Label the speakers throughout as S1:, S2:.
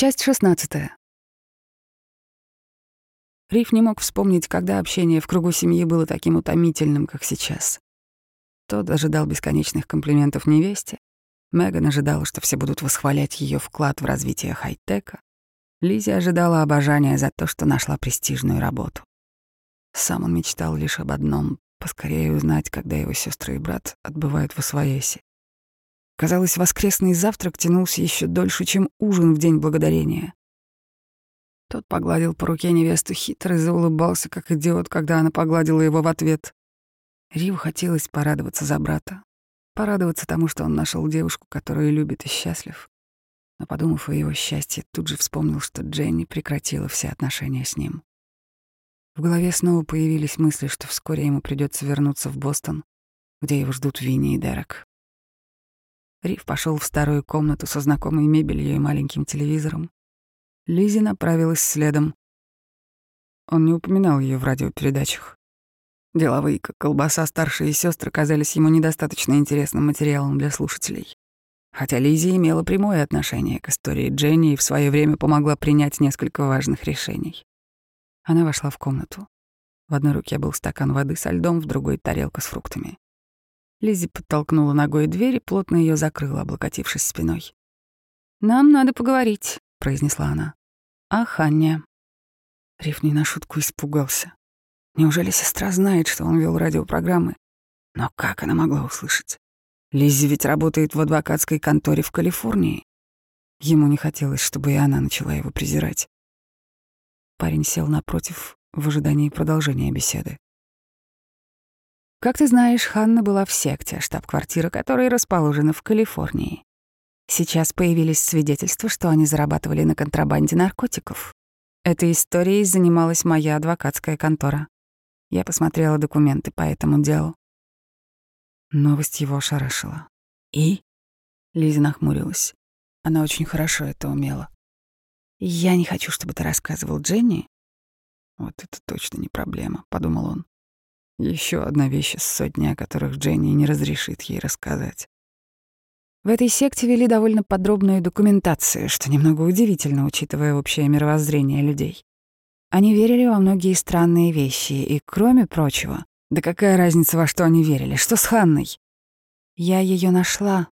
S1: Часть 16. Риф не мог вспомнить, когда общение в кругу семьи было таким утомительным, как сейчас. Тот ожидал бесконечных комплиментов невесте. Меган ожидала, что все будут восхвалять ее вклад в развитие хай-тека. Лизи ожидала обожания за то, что нашла престижную работу. Сам он мечтал лишь об одном — поскорее узнать, когда его сестры и брат отбывают в Освояси. Казалось, воскресный завтрак тянулся еще дольше, чем ужин в День Благодарения. Тот погладил по руке невесту хитро и заулыбался, как идиот, когда она погладила его в ответ. Риву хотелось порадоваться за брата, порадоваться тому, что он нашел девушку, которую любит и счастлив. Но, подумав о его счастье, тут же вспомнил, что Дженни прекратила все отношения с ним. В голове снова появились мысли, что вскоре ему придется вернуться в Бостон, где его ждут Винни и Дерек. Рив пошел в старую комнату со знакомой мебелью и маленьким телевизором. Лизи направилась следом. Он не упоминал ее в радиопередачах. Деловые, как колбаса, старшие сестры казались ему недостаточно интересным материалом для слушателей. Хотя Лизи имела прямое отношение к истории Дженни и в свое время помогла принять несколько важных решений. Она вошла в комнату. В одной руке был стакан воды со льдом, в другой — тарелка с фруктами. Лиззи подтолкнула ногой дверь и плотно ее закрыла, облокотившись спиной. «Нам надо поговорить», — произнесла она. «О Ханне». Риф не на шутку испугался. Неужели сестра знает, что он вел радиопрограммы? Но как она могла услышать? Лиззи ведь работает в адвокатской конторе в Калифорнии. Ему не хотелось, чтобы и она начала его презирать. Парень сел напротив в ожидании продолжения беседы. Как ты знаешь, Ханна была в секте, штаб-квартира которой расположена в Калифорнии. Сейчас появились свидетельства, что они зарабатывали на контрабанде наркотиков. Этой историей занималась моя адвокатская контора. Я посмотрела документы по этому делу. Новость его ошарашила. «И?» Лиза нахмурилась. Она очень хорошо это умела. «Я не хочу, чтобы ты рассказывал Дженни». «Вот это точно не проблема», — подумал он. Еще одна вещь из сотни, о которых Дженни не разрешит ей рассказать. В этой секте вели довольно подробную документацию, что немного удивительно, учитывая общее мировоззрение людей. Они верили во многие странные вещи, и, кроме прочего, да какая разница, во что они верили? Что с Ханной? Я ее нашла.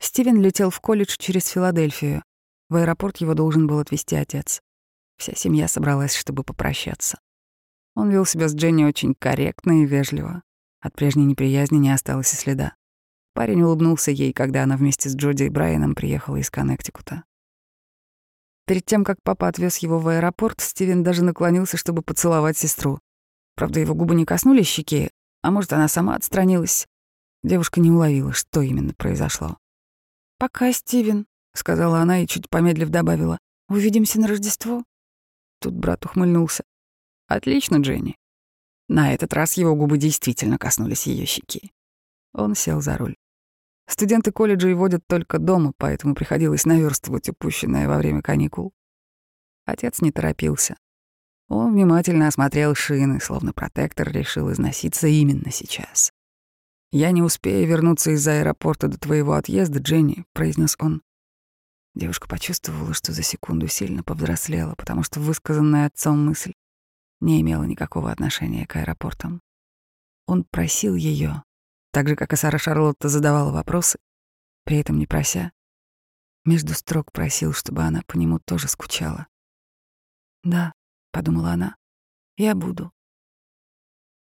S1: Стивен летел в колледж через Филадельфию. В аэропорт его должен был отвезти отец. Вся семья собралась, чтобы попрощаться. Он вел себя с Дженни очень корректно и вежливо. От прежней неприязни не осталось и следа. Парень улыбнулся ей, когда она вместе с Джоди и Брайаном приехала из Коннектикута. Перед тем, как папа отвез его в аэропорт, Стивен даже наклонился, чтобы поцеловать сестру. Правда, его губы не коснулись щеки, а может, она сама отстранилась. Девушка не уловила, что именно произошло. «Пока, Стивен», — сказала она и, чуть помедлив, добавила. «Увидимся на Рождество». Тут брат ухмыльнулся. Отлично, Дженни. На этот раз его губы действительно коснулись ее щеки. Он сел за руль. Студенты колледжа водят только дома, поэтому приходилось наверстывать упущенное во время каникул. Отец не торопился. Он внимательно осмотрел шины, словно протектор решил износиться именно сейчас. «Я не успею вернуться из аэропорта до твоего отъезда, Дженни», — произнес он. Девушка почувствовала, что за секунду сильно повзрослела, потому что высказанная отцом мысль не имела никакого отношения к аэропортам. Он просил ее, так же, как и Сара Шарлотта задавала вопросы, при этом не прося. Между строк просил, чтобы она по нему тоже скучала. «Да», — подумала она, — «я буду».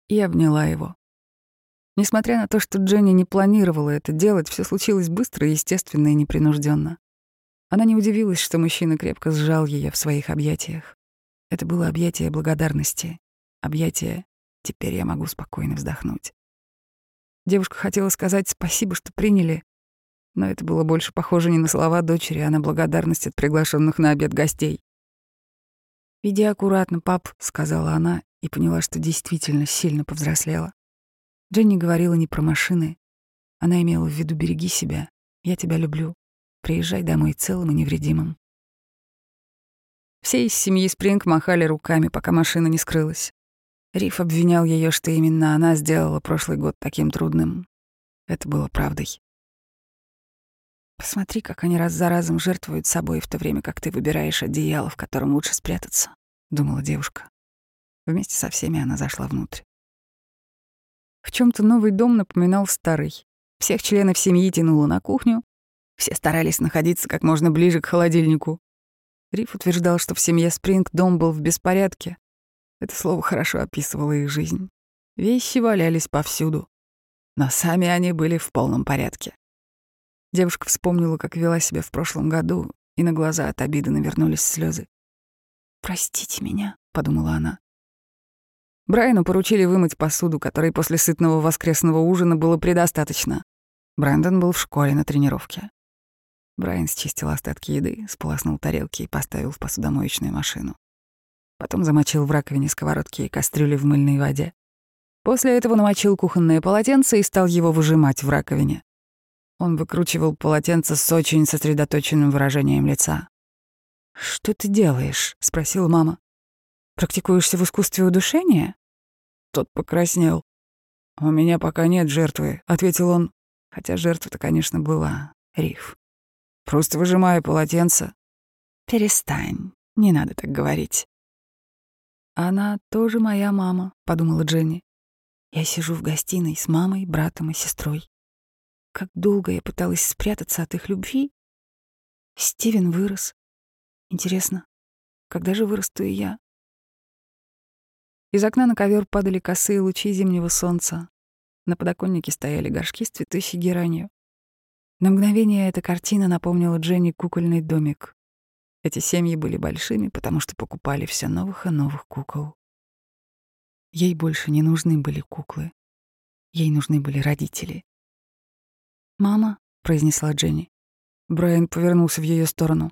S1: И обняла его. Несмотря на то, что Дженни не планировала это делать, все случилось быстро, естественно и непринужденно. Она не удивилась, что мужчина крепко сжал ее в своих объятиях. Это было объятие благодарности, объятие «теперь я могу спокойно вздохнуть». Девушка хотела сказать спасибо, что приняли, но это было больше похоже не на слова дочери, а на благодарность от приглашенных на обед гостей. «Иди аккуратно, пап», — сказала она и поняла, что действительно сильно повзрослела. Дженни говорила не про машины. Она имела в виду «береги себя, я тебя люблю, приезжай домой целым и невредимым». Все из семьи Спринг махали руками, пока машина не скрылась. Риф обвинял ее, что именно она сделала прошлый год таким трудным. Это было правдой. Посмотри, как они раз за разом жертвуют собой, в то время как ты выбираешь одеяло, в котором лучше спрятаться, — думала девушка. Вместе со всеми она зашла внутрь. В чем то новый дом напоминал старый. Всех членов семьи тянуло на кухню. Все старались находиться как можно ближе к холодильнику. Риф утверждал, что в семье Спринг дом был в беспорядке. Это слово хорошо описывало их жизнь. Вещи валялись повсюду. Но сами они были в полном порядке. Девушка вспомнила, как вела себя в прошлом году, и на глаза от обиды навернулись слезы. «Простите меня», — подумала она. Брайану поручили вымыть посуду, которой после сытного воскресного ужина было предостаточно. Брэндон был в школе на тренировке. Брайан счистил остатки еды, сполоснул тарелки и поставил в посудомоечную машину. Потом замочил в раковине сковородки и кастрюли в мыльной воде. После этого намочил кухонное полотенце и стал его выжимать в раковине. Он выкручивал полотенце с очень сосредоточенным выражением лица. «Что ты делаешь?» — спросила мама. «Практикуешься в искусстве удушения?» Тот покраснел. «У меня пока нет жертвы», — ответил он. Хотя жертва-то, конечно, была. Риф. «Просто выжимаю полотенце». «Перестань, не надо так говорить». «Она тоже моя мама», — подумала Дженни. «Я сижу в гостиной с мамой, братом и сестрой. Как долго я пыталась спрятаться от их любви. Стивен вырос. Интересно, когда же вырасту и я? Из окна на ковер падали косые лучи зимнего солнца. На подоконнике стояли горшки с цветущей геранью. На мгновение эта картина напомнила Дженни кукольный домик. Эти семьи были большими, потому что покупали все новых и новых кукол. Ей больше не нужны были куклы. Ей нужны были родители. «Мама», — произнесла Дженни. Брайан повернулся в ее сторону.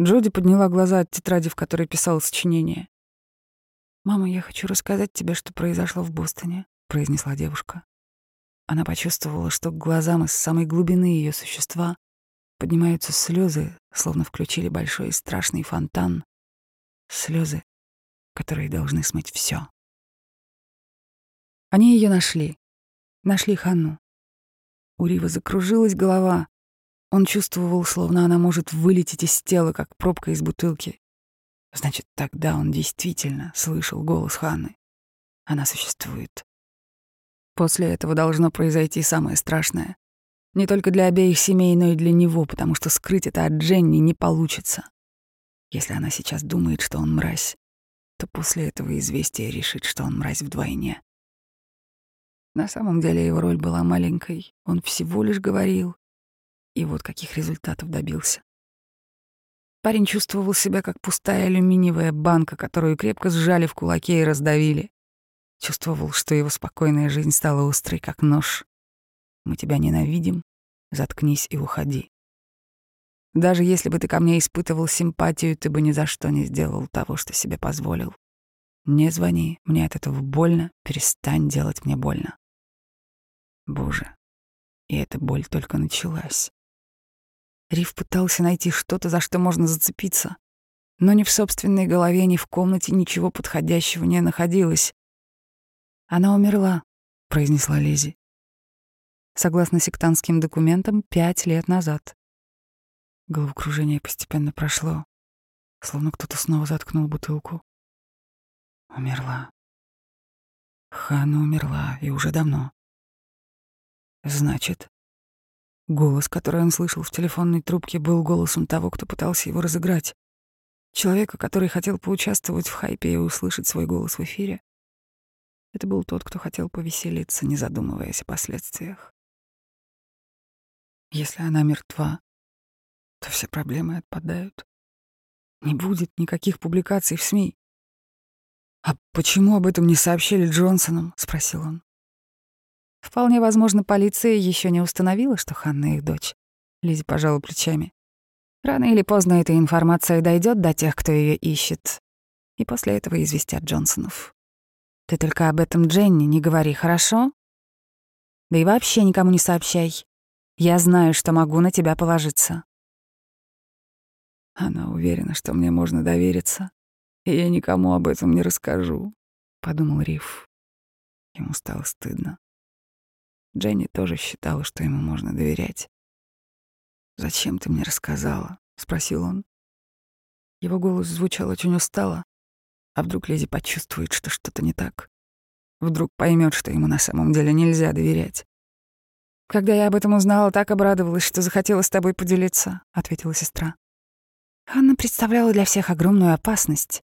S1: Джоди подняла глаза от тетради, в которой писала сочинение. «Мама, я хочу рассказать тебе, что произошло в Бостоне», — произнесла девушка. Она почувствовала, что к глазам из самой глубины ее существа поднимаются слезы, словно включили большой и страшный фонтан. Слезы, которые должны смыть все. Они ее нашли. Нашли Ханну. У Рива закружилась голова. Он чувствовал, словно она может вылететь из тела, как пробка из бутылки. Значит, тогда он действительно слышал голос Ханны. Она существует. После этого должно произойти самое страшное. Не только для обеих семей, но и для него, потому что скрыть это от Дженни не получится. Если она сейчас думает, что он мразь, то после этого известия решит, что он мразь вдвойне. На самом деле его роль была маленькой, он всего лишь говорил. И вот каких результатов добился. Парень чувствовал себя как пустая алюминиевая банка, которую крепко сжали в кулаке и раздавили. Чувствовал, что его спокойная жизнь стала острой, как нож. Мы тебя ненавидим, заткнись и уходи. Даже если бы ты ко мне испытывал симпатию, ты бы ни за что не сделал того, что себе позволил. Не звони, мне от этого больно, перестань делать мне больно. Боже, и эта боль только началась. Риф пытался найти что-то, за что можно зацепиться, но ни в собственной голове, ни в комнате ничего подходящего не находилось. «Она умерла», — произнесла Лизи. Согласно сектантским документам, пять лет назад. Головокружение постепенно прошло, словно кто-то снова заткнул бутылку. Умерла. Хана умерла, и уже давно. Значит, голос, который он слышал в телефонной трубке, был голосом того, кто пытался его разыграть. Человека, который хотел поучаствовать в хайпе и услышать свой голос в эфире. Это был тот, кто хотел повеселиться, не задумываясь о последствиях. Если она мертва, то все проблемы отпадают. Не будет никаких публикаций в СМИ. «А почему об этом не сообщили Джонсонам?» — спросил он. Вполне возможно, полиция еще не установила, что Ханна их дочь. Лизи пожала плечами. Рано или поздно эта информация дойдет до тех, кто ее ищет, и после этого известят Джонсонов. Ты только об этом Дженни не говори, хорошо? Да и вообще никому не сообщай. Я знаю, что могу на тебя положиться. Она уверена, что мне можно довериться, и я никому об этом не расскажу, подумал Риф. Ему стало стыдно. Дженни тоже считала, что ему можно доверять. «Зачем ты мне рассказала?» — спросил он. Его голос звучал очень устало. А вдруг Лизи почувствует, что что-то не так? Вдруг поймет, что ему на самом деле нельзя доверять. «Когда я об этом узнала, так обрадовалась, что захотела с тобой поделиться», — ответила сестра. Анна представляла для всех огромную опасность.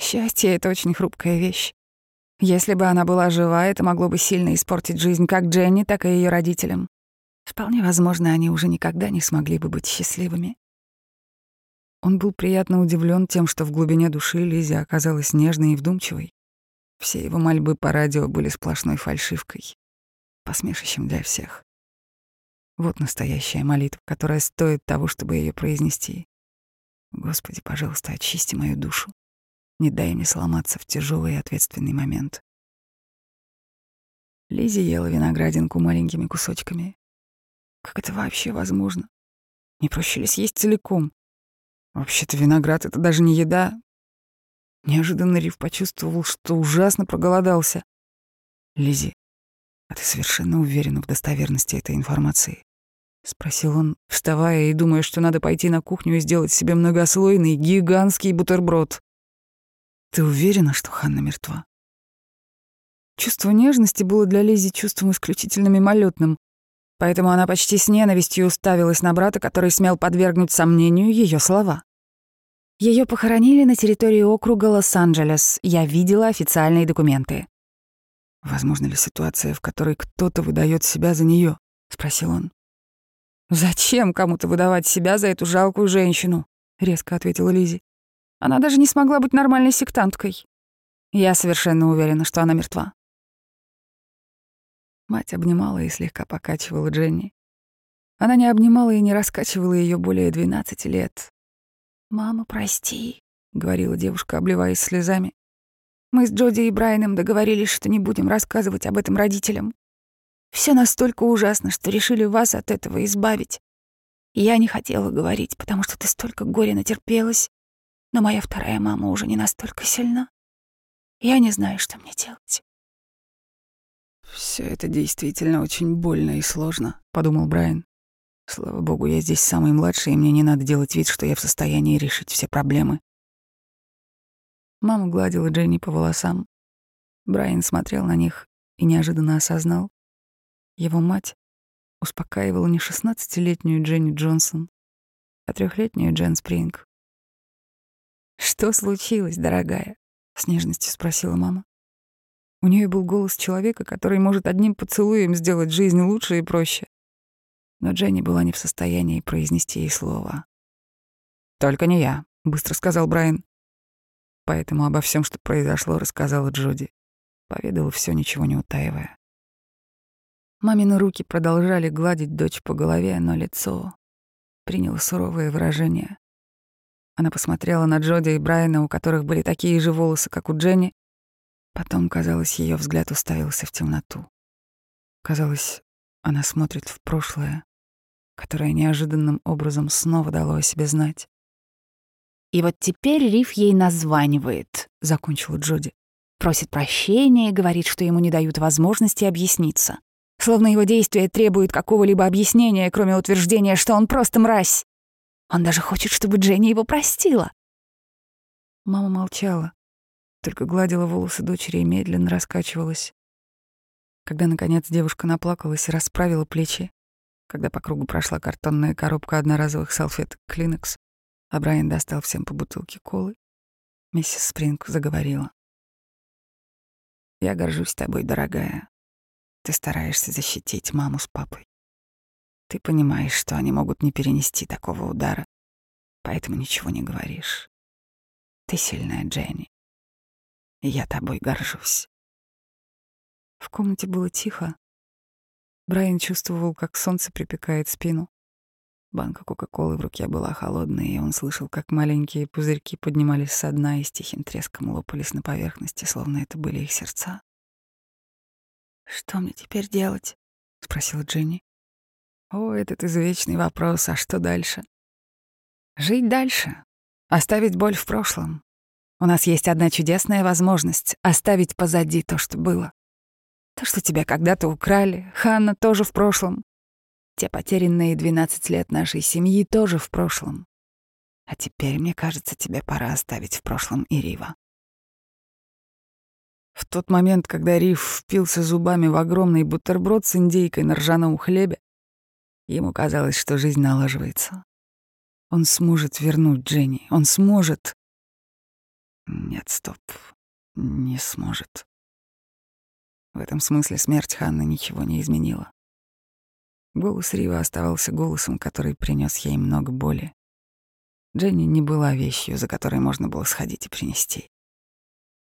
S1: Счастье — это очень хрупкая вещь. Если бы она была жива, это могло бы сильно испортить жизнь как Дженни, так и ее родителям. Вполне возможно, они уже никогда не смогли бы быть счастливыми. Он был приятно удивлен тем, что в глубине души Лизи оказалась нежной и вдумчивой. Все его мольбы по радио были сплошной фальшивкой, посмешищем для всех. Вот настоящая молитва, которая стоит того, чтобы ее произнести. Господи, пожалуйста, очисти мою душу. Не дай мне сломаться в тяжелый и ответственный момент. Лизи ела виноградинку маленькими кусочками. Как это вообще возможно? Не проще ли съесть целиком? Вообще-то виноград — это даже не еда. Неожиданно Рив почувствовал, что ужасно проголодался. Лизи, а ты совершенно уверена в достоверности этой информации? — спросил он, вставая и думая, что надо пойти на кухню и сделать себе многослойный гигантский бутерброд. «Ты уверена, что Ханна мертва?» Чувство нежности было для Лизи чувством исключительно мимолетным, поэтому она почти с ненавистью уставилась на брата, который смел подвергнуть сомнению ее слова. Ее похоронили на территории округа Лос-Анджелес. Я видела официальные документы. «Возможно ли ситуация, в которой кто-то выдает себя за нее? спросил он. «Зачем кому-то выдавать себя за эту жалкую женщину?» — резко ответила Лизи. «Она даже не смогла быть нормальной сектанткой. Я совершенно уверена, что она мертва». Мать обнимала и слегка покачивала Дженни. Она не обнимала и не раскачивала ее более двенадцати лет. «Мама, прости», — говорила девушка, обливаясь слезами. «Мы с Джоди и Брайаном договорились, что не будем рассказывать об этом родителям. Все настолько ужасно, что решили вас от этого избавить. Я не хотела говорить, потому что ты столько горя натерпелась, но моя вторая мама уже не настолько сильна. Я не знаю, что мне делать. Все это действительно очень больно и сложно, подумал Брайан. Слава богу, я здесь самый младший, и мне не надо делать вид, что я в состоянии решить все проблемы. Мама гладила Дженни по волосам. Брайан смотрел на них и неожиданно осознал, его мать успокаивала не шестнадцатилетнюю Дженни Джонсон, а трехлетнюю Джен Спринг. «Что случилось, дорогая?» — с нежностью спросила мама. У нее был голос человека, который может одним поцелуем сделать жизнь лучше и проще. Но Дженни была не в состоянии произнести ей слово. «Только не я», — быстро сказал Брайан. Поэтому обо всем, что произошло, рассказала Джоди. Поведала все, ничего не утаивая. Мамины руки продолжали гладить дочь по голове, но лицо приняло суровое выражение. Она посмотрела на Джоди и Брайана, у которых были такие же волосы, как у Дженни. Потом, казалось, ее взгляд уставился в темноту. Казалось, она смотрит в прошлое, которое неожиданным образом снова дало о себе знать. «И вот теперь Риф ей названивает», — закончила Джоди. Просит прощения и говорит, что ему не дают возможности объясниться словно его действия требуют какого-либо объяснения, кроме утверждения, что он просто мразь. Он даже хочет, чтобы Дженни его простила. Мама молчала, только гладила волосы дочери и медленно раскачивалась. Когда, наконец, девушка наплакалась и расправила плечи, когда по кругу прошла картонная коробка одноразовых салфеток Клинекс, а Брайан достал всем по бутылке колы, миссис Спринг заговорила. «Я горжусь тобой, дорогая. Ты стараешься защитить маму с папой. Ты понимаешь, что они могут не перенести такого удара, поэтому ничего не говоришь. Ты сильная, Дженни. Я тобой горжусь. В комнате было тихо. Брайан чувствовал, как солнце припекает спину. Банка Кока-Колы в руке была холодной, и он слышал, как маленькие пузырьки поднимались со дна и с тихим треском лопались на поверхности, словно это были их сердца. «Что мне теперь делать?» — спросила Дженни. «О, этот извечный вопрос, а что дальше?» «Жить дальше. Оставить боль в прошлом. У нас есть одна чудесная возможность — оставить позади то, что было. То, что тебя когда-то украли, Ханна тоже в прошлом. Те потерянные 12 лет нашей семьи тоже в прошлом. А теперь, мне кажется, тебе пора оставить в прошлом и Рива. В тот момент, когда Рив впился зубами в огромный бутерброд с индейкой на ржаном хлебе, ему казалось, что жизнь налаживается. Он сможет вернуть Дженни, он сможет. Нет, стоп, не сможет. В этом смысле смерть Ханны ничего не изменила. Голос Рива оставался голосом, который принес ей много боли. Дженни не была вещью, за которой можно было сходить и принести.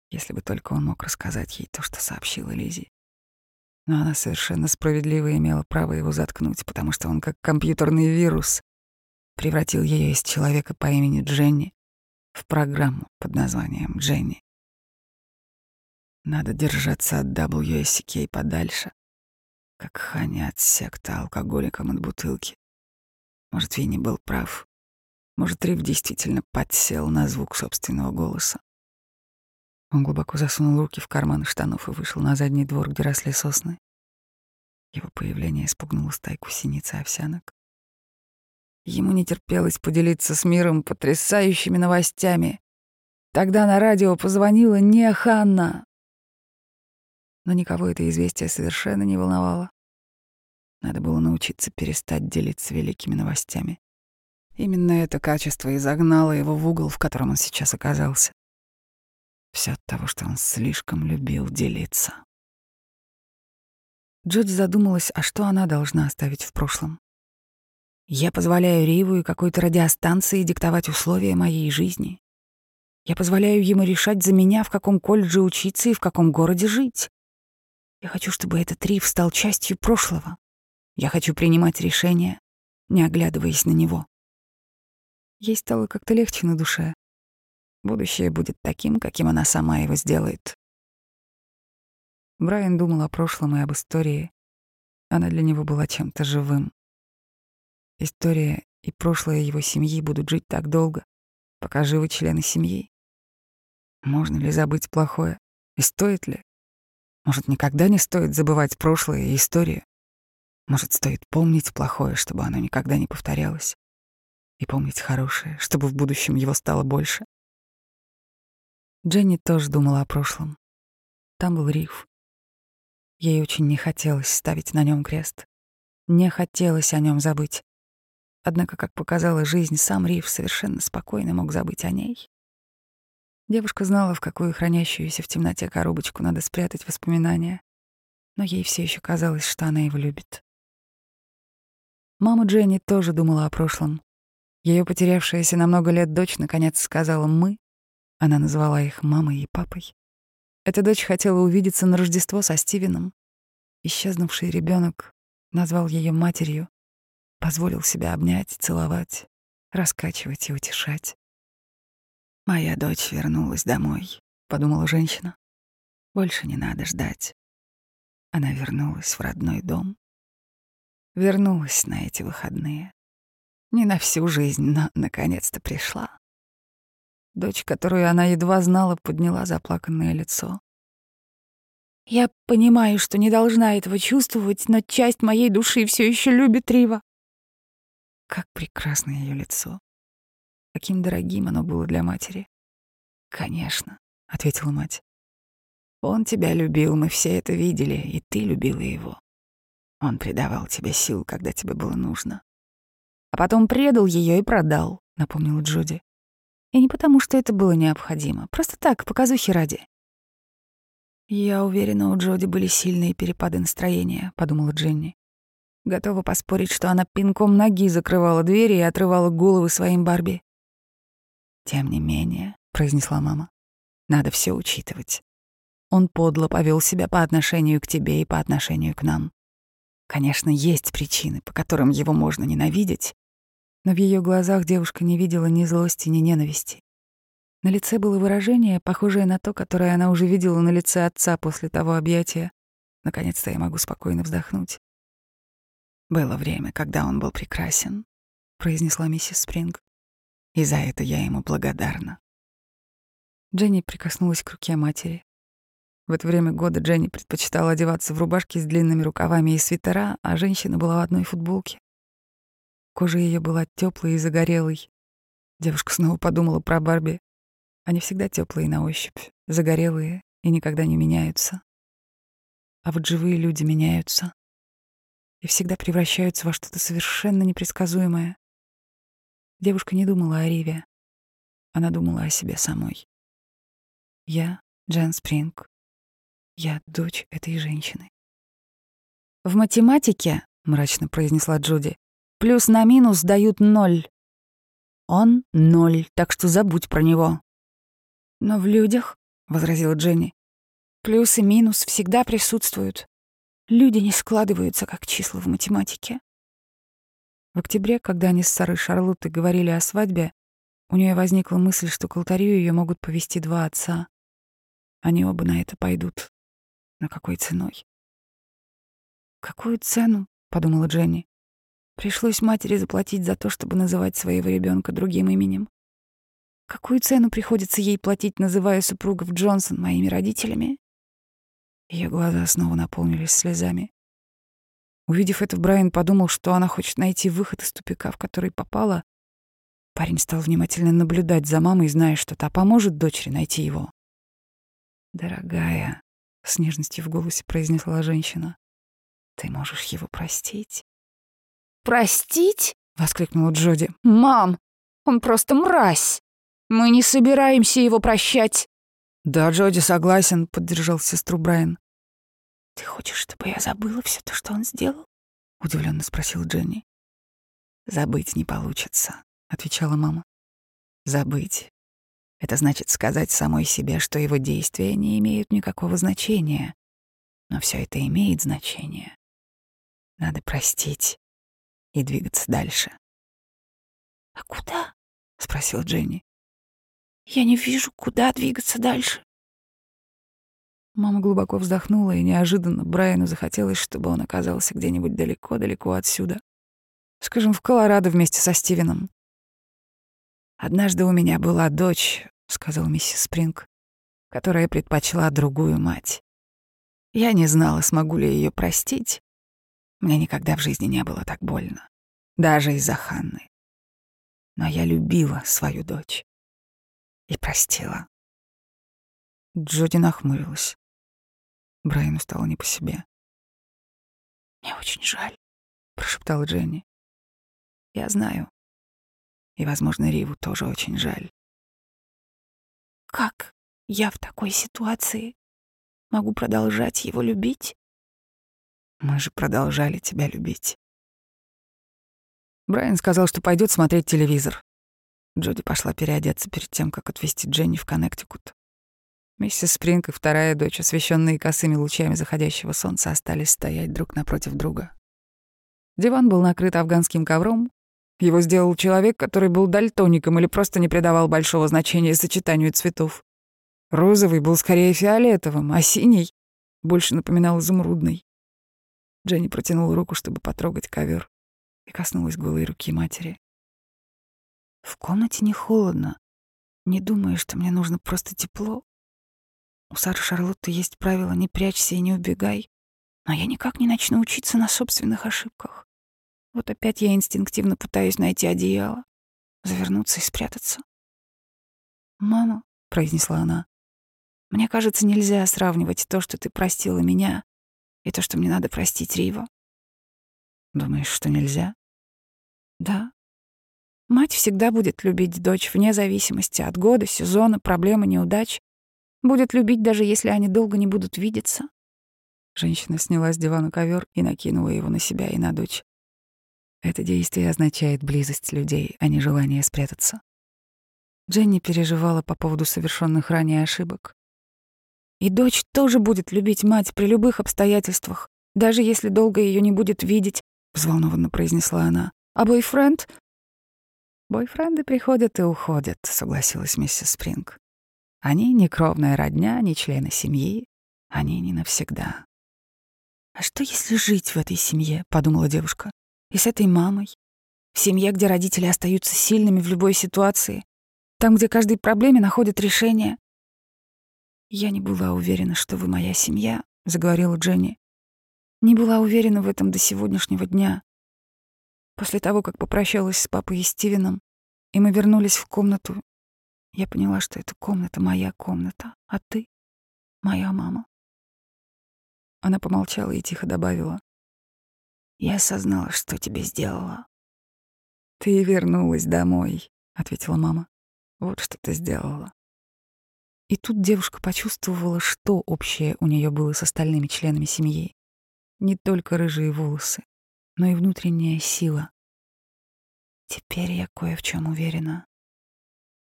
S1: Если бы только он мог рассказать ей то, что сообщила Лизи. Но она совершенно справедливо имела право его заткнуть, потому что он, как компьютерный вирус, превратил ее из человека по имени Дженни в программу под названием Дженни. Надо держаться от WSK подальше, как Хани от секта алкоголиком от бутылки. Может, Винни был прав. Может, Рив действительно подсел на звук собственного голоса. Он глубоко засунул руки в карманы штанов и вышел на задний двор, где росли сосны. Его появление испугнуло стайку синиц и овсянок. Ему не терпелось поделиться с миром потрясающими новостями. Тогда на радио позвонила не Ханна. Но никого это известие совершенно не волновало. Надо было научиться перестать делиться великими новостями. Именно это качество и загнало его в угол, в котором он сейчас оказался. Все от того, что он слишком любил делиться. Джоди задумалась, а что она должна оставить в прошлом. Я позволяю Риву и какой-то радиостанции диктовать условия моей жизни. Я позволяю ему решать за меня, в каком колледже учиться и в каком городе жить. Я хочу, чтобы этот Рив стал частью прошлого. Я хочу принимать решения, не оглядываясь на него. Ей стало как-то легче на душе. Будущее будет таким, каким она сама его сделает. Брайан думал о прошлом и об истории. Она для него была чем-то живым. История и прошлое его семьи будут жить так долго, пока живы члены семьи. Можно ли забыть плохое? И стоит ли? Может, никогда не стоит забывать прошлое и историю? Может, стоит помнить плохое, чтобы оно никогда не повторялось? И помнить хорошее, чтобы в будущем его стало больше? Дженни тоже думала о прошлом. Там был риф. Ей очень не хотелось ставить на нем крест. Не хотелось о нем забыть. Однако, как показала жизнь, сам Риф совершенно спокойно мог забыть о ней. Девушка знала, в какую хранящуюся в темноте коробочку надо спрятать воспоминания, но ей все еще казалось, что она его любит. Мама Дженни тоже думала о прошлом. Ее потерявшаяся на много лет дочь наконец сказала «мы», она назвала их мамой и папой. Эта дочь хотела увидеться на Рождество со Стивеном. Исчезнувший ребенок назвал ее матерью, позволил себя обнять, целовать, раскачивать и утешать. «Моя дочь вернулась домой», — подумала женщина. «Больше не надо ждать». Она вернулась в родной дом. Вернулась на эти выходные. Не на всю жизнь, но наконец-то пришла. Дочь, которую она едва знала, подняла заплаканное лицо. «Я понимаю, что не должна этого чувствовать, но часть моей души все еще любит Рива». Как прекрасно ее лицо. Каким дорогим оно было для матери. «Конечно», — ответила мать. «Он тебя любил, мы все это видели, и ты любила его. Он придавал тебе сил, когда тебе было нужно. А потом предал ее и продал», — напомнила Джуди. И не потому, что это было необходимо. Просто так, показухи ради. «Я уверена, у Джоди были сильные перепады настроения», — подумала Дженни. Готова поспорить, что она пинком ноги закрывала двери и отрывала головы своим Барби. «Тем не менее», — произнесла мама, — «надо все учитывать. Он подло повел себя по отношению к тебе и по отношению к нам. Конечно, есть причины, по которым его можно ненавидеть, но в ее глазах девушка не видела ни злости, ни ненависти. На лице было выражение, похожее на то, которое она уже видела на лице отца после того объятия. Наконец-то я могу спокойно вздохнуть. «Было время, когда он был прекрасен», — произнесла миссис Спринг. «И за это я ему благодарна». Дженни прикоснулась к руке матери. В это время года Дженни предпочитала одеваться в рубашки с длинными рукавами и свитера, а женщина была в одной футболке. Кожа ее была теплой и загорелой. Девушка снова подумала про Барби. Они всегда теплые на ощупь, загорелые и никогда не меняются. А вот живые люди меняются и всегда превращаются во что-то совершенно непредсказуемое. Девушка не думала о Риве. Она думала о себе самой. Я Джен Спринг. Я дочь этой женщины. В математике, мрачно произнесла Джуди, плюс на минус дают ноль. Он — ноль, так что забудь про него. Но в людях, — возразила Дженни, — плюс и минус всегда присутствуют. Люди не складываются, как числа в математике. В октябре, когда они с Сарой Шарлоттой говорили о свадьбе, у нее возникла мысль, что к алтарю ее могут повести два отца. Они оба на это пойдут. Но какой ценой? «Какую цену?» — подумала Дженни. Пришлось матери заплатить за то, чтобы называть своего ребенка другим именем. Какую цену приходится ей платить, называя супругов Джонсон моими родителями? Ее глаза снова наполнились слезами. Увидев это, Брайан подумал, что она хочет найти выход из тупика, в который попала. Парень стал внимательно наблюдать за мамой, зная, что та поможет дочери найти его. «Дорогая», — с нежностью в голосе произнесла женщина, — «ты можешь его простить».
S2: «Простить?» — воскликнула Джоди. «Мам, он просто мразь! Мы не собираемся его прощать!»
S1: «Да, Джоди согласен», — поддержал сестру Брайан.
S2: «Ты хочешь, чтобы я забыла все то, что он сделал?»
S1: — удивленно спросил Дженни. «Забыть не получится», — отвечала мама. «Забыть — это значит сказать самой себе, что его действия не имеют никакого значения. Но все это имеет значение. Надо простить и двигаться дальше.
S2: «А куда?» — спросил Дженни. «Я не вижу, куда двигаться дальше».
S1: Мама глубоко вздохнула, и неожиданно Брайану захотелось, чтобы он оказался где-нибудь далеко-далеко отсюда. Скажем, в Колорадо вместе со Стивеном. «Однажды у меня была дочь», — сказал миссис Спринг, «которая предпочла другую мать. Я не знала, смогу ли ее простить, мне никогда в жизни не было так больно. Даже из-за Ханны. Но я любила свою дочь. И простила. Джоди нахмурилась. Брайану стало не по себе.
S2: «Мне очень жаль», —
S1: прошептала Дженни. «Я знаю. И, возможно, Риву тоже очень жаль».
S2: «Как я в такой ситуации могу продолжать его любить?»
S1: Мы же продолжали тебя любить. Брайан сказал, что пойдет смотреть телевизор. Джоди пошла переодеться перед тем, как отвезти Дженни в Коннектикут. Миссис Спринг и вторая дочь, освещенные косыми лучами заходящего солнца, остались стоять друг напротив друга. Диван был накрыт афганским ковром. Его сделал человек, который был дальтоником или просто не придавал большого значения сочетанию цветов. Розовый был скорее фиолетовым, а синий больше напоминал изумрудный. Дженни протянула руку, чтобы потрогать ковер, и коснулась голой руки матери. В комнате не холодно. Не думаю, что мне нужно просто тепло. У Сары Шарлотты есть правило «не прячься и не убегай», но я никак не начну учиться на собственных ошибках. Вот опять я инстинктивно пытаюсь найти одеяло, завернуться и спрятаться. «Мама», — произнесла она, — «мне кажется, нельзя сравнивать то, что ты простила меня, и то, что мне надо простить Рива. Думаешь, что нельзя? Да. Мать всегда будет любить дочь вне зависимости от года, сезона, проблемы, неудач. Будет любить, даже если они долго не будут видеться. Женщина сняла с дивана ковер и накинула его на себя и на дочь. Это действие означает близость людей, а не желание спрятаться. Дженни переживала по поводу совершенных ранее ошибок. И дочь тоже будет любить мать при любых обстоятельствах, даже если долго ее не будет видеть, взволнованно произнесла она. А бойфренд? Бойфренды приходят и уходят, согласилась миссис Спринг. Они не кровная родня, не члены семьи, они не навсегда. А что если жить в этой семье, подумала девушка, и с этой мамой, в семье, где родители остаются сильными в любой ситуации, там, где каждой проблеме находят решение, «Я не была уверена, что вы моя семья», — заговорила Дженни. «Не была уверена в этом до сегодняшнего дня. После того, как попрощалась с папой и Стивеном, и мы вернулись в комнату, я поняла, что эта комната моя комната, а ты — моя мама. Она помолчала и тихо добавила. Я осознала, что тебе сделала. Ты вернулась домой, ответила мама. Вот что ты сделала. И тут девушка почувствовала, что общее у нее было с остальными членами семьи. Не только рыжие волосы, но и внутренняя сила. Теперь я кое в чем уверена.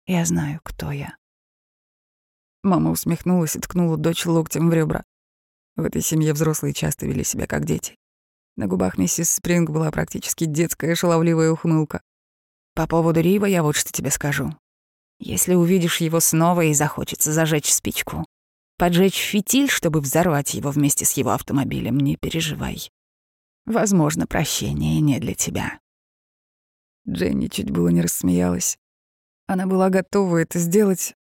S1: Я знаю, кто я. Мама усмехнулась и ткнула дочь локтем в ребра. В этой семье взрослые часто вели себя как дети. На губах миссис Спринг была практически детская шаловливая ухмылка. «По поводу Рива я вот что тебе скажу. Если увидишь его снова и захочется зажечь спичку, поджечь фитиль, чтобы взорвать его вместе с его автомобилем, не переживай. Возможно, прощение не для тебя». Дженни чуть было не рассмеялась. Она была готова это сделать,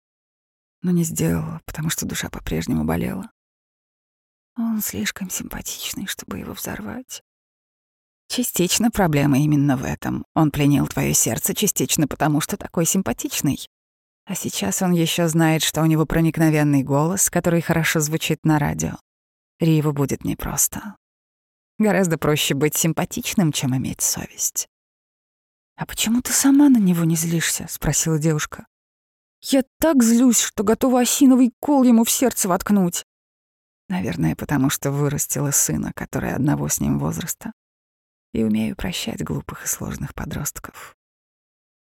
S1: но не сделала, потому что душа по-прежнему болела. Он слишком симпатичный, чтобы его взорвать. Частично проблема именно в этом. Он пленил твое сердце частично потому, что такой симпатичный. А сейчас он еще знает, что у него проникновенный голос, который хорошо звучит на радио. Риву будет непросто. Гораздо проще быть симпатичным, чем иметь совесть. «А почему ты сама на него не злишься?» — спросила девушка. «Я так злюсь, что готова осиновый кол ему в сердце воткнуть». Наверное, потому что вырастила сына, который одного с ним возраста. И умею прощать глупых и сложных подростков.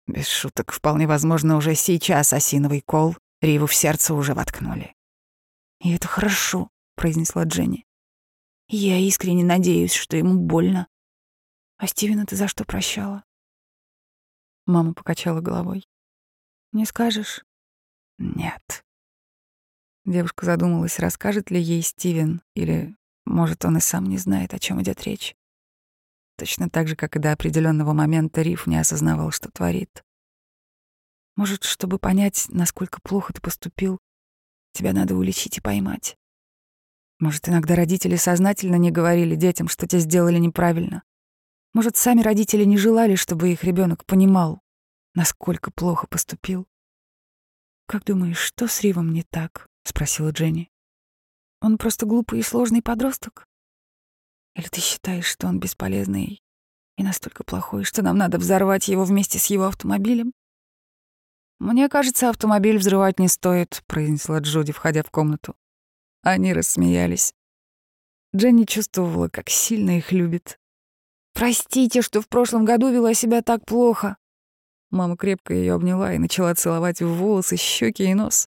S1: Без шуток, вполне возможно, уже сейчас осиновый кол Риву в сердце уже воткнули. «И это хорошо», — произнесла Дженни. «Я искренне надеюсь, что ему больно. А Стивена ты за что прощала?» Мама покачала головой. «Не скажешь?» «Нет». Девушка задумалась, расскажет ли ей Стивен, или, может, он и сам не знает, о чем идет речь. Точно так же, как и до определенного момента Риф не осознавал, что творит. Может, чтобы понять, насколько плохо ты поступил, тебя надо уличить и поймать. Может, иногда родители сознательно не говорили детям, что те сделали неправильно. Может, сами родители не желали, чтобы их ребенок понимал, насколько плохо поступил. «Как думаешь, что с Ривом не так?» — спросила Дженни. «Он просто глупый и сложный подросток? Или ты считаешь, что он бесполезный и настолько плохой, что нам надо взорвать его вместе с его автомобилем?» «Мне кажется, автомобиль взрывать не стоит», — произнесла Джуди, входя в комнату. Они рассмеялись. Дженни чувствовала, как сильно их любит. Простите, что в прошлом году вела себя так плохо. Мама крепко ее обняла и начала целовать в волосы, щеки и нос.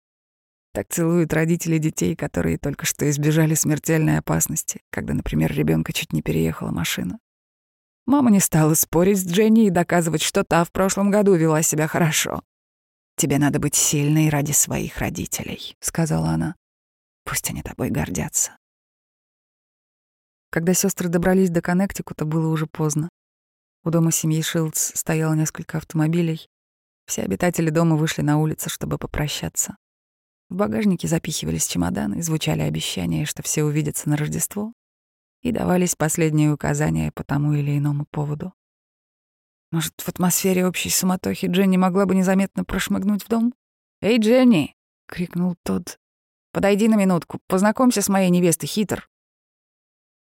S1: Так целуют родители детей, которые только что избежали смертельной опасности, когда, например, ребенка чуть не переехала машина. Мама не стала спорить с Дженни и доказывать, что та в прошлом году вела себя хорошо. «Тебе надо быть сильной ради своих родителей», — сказала она. «Пусть они тобой гордятся». Когда сестры добрались до Коннектикута, было уже поздно. У дома семьи Шилдс стояло несколько автомобилей. Все обитатели дома вышли на улицу, чтобы попрощаться. В багажнике запихивались чемоданы, звучали обещания, что все увидятся на Рождество, и давались последние указания по тому или иному поводу. Может, в атмосфере общей суматохи Дженни могла бы незаметно прошмыгнуть в дом? «Эй, Дженни!» — крикнул тот. «Подойди на минутку, познакомься с моей невестой Хитр».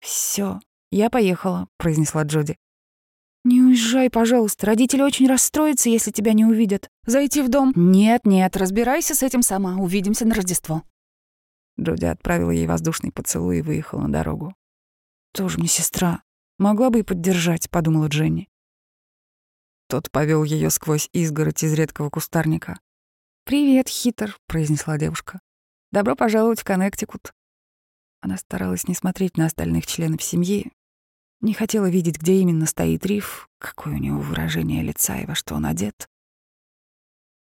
S1: Все, я поехала», — произнесла Джоди. «Не уезжай, пожалуйста. Родители очень расстроятся, если тебя не увидят. Зайти в дом?» «Нет, нет, разбирайся с этим сама. Увидимся на Рождество». Джоди отправила ей воздушный поцелуй и выехала на дорогу. «Тоже мне сестра. Могла бы и поддержать», — подумала Дженни. Тот повел ее сквозь изгородь из редкого кустарника. «Привет, хитр», — произнесла девушка. «Добро пожаловать в Коннектикут. Она старалась не смотреть на остальных членов семьи, не хотела видеть, где именно стоит Риф, какое у него выражение лица и во что он одет.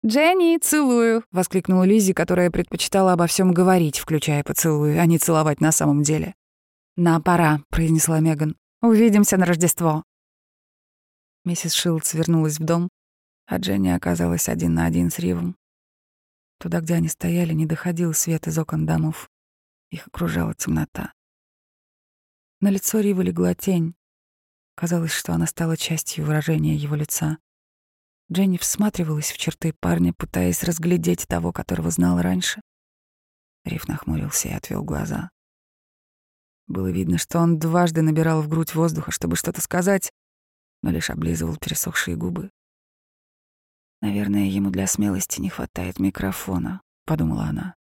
S1: «Дженни, целую!» — воскликнула Лизи, которая предпочитала обо всем говорить, включая поцелуи, а не целовать на самом деле. «На, пора», — произнесла Меган. «Увидимся на Рождество». Миссис Шилдс вернулась в дом, а Дженни оказалась один на один с Ривом. Туда, где они стояли, не доходил свет из окон домов. Их окружала темнота. На лицо Ривы легла тень. Казалось, что она стала частью выражения его лица. Дженни всматривалась в черты парня, пытаясь разглядеть того, которого знал раньше. Риф нахмурился и отвел глаза. Было видно, что он дважды набирал в грудь воздуха, чтобы что-то сказать, но лишь облизывал пересохшие губы. «Наверное, ему для смелости не хватает микрофона», — подумала она.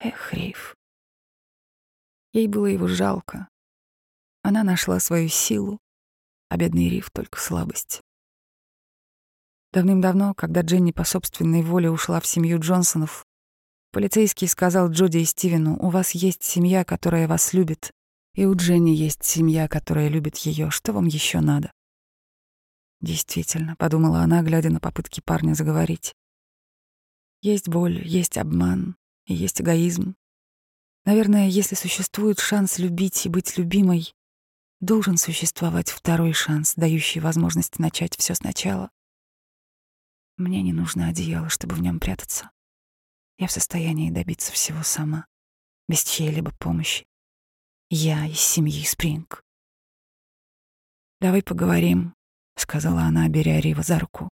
S1: Эх, Риф. Ей было его жалко. Она нашла свою силу, а бедный Риф — только слабость. Давным-давно, когда Дженни по собственной воле ушла в семью Джонсонов, полицейский сказал Джоди и Стивену, «У вас есть семья, которая вас любит, и у Дженни есть семья, которая любит ее. Что вам еще надо?» Действительно, подумала она, глядя на попытки парня заговорить. Есть боль, есть обман и есть эгоизм. Наверное, если существует шанс любить и быть любимой, должен существовать второй шанс, дающий возможность начать все сначала. Мне не нужно одеяло, чтобы в нем прятаться. Я в состоянии добиться всего сама, без чьей-либо помощи. Я из семьи Спринг. «Давай поговорим», — сказала она, беря Рива за руку.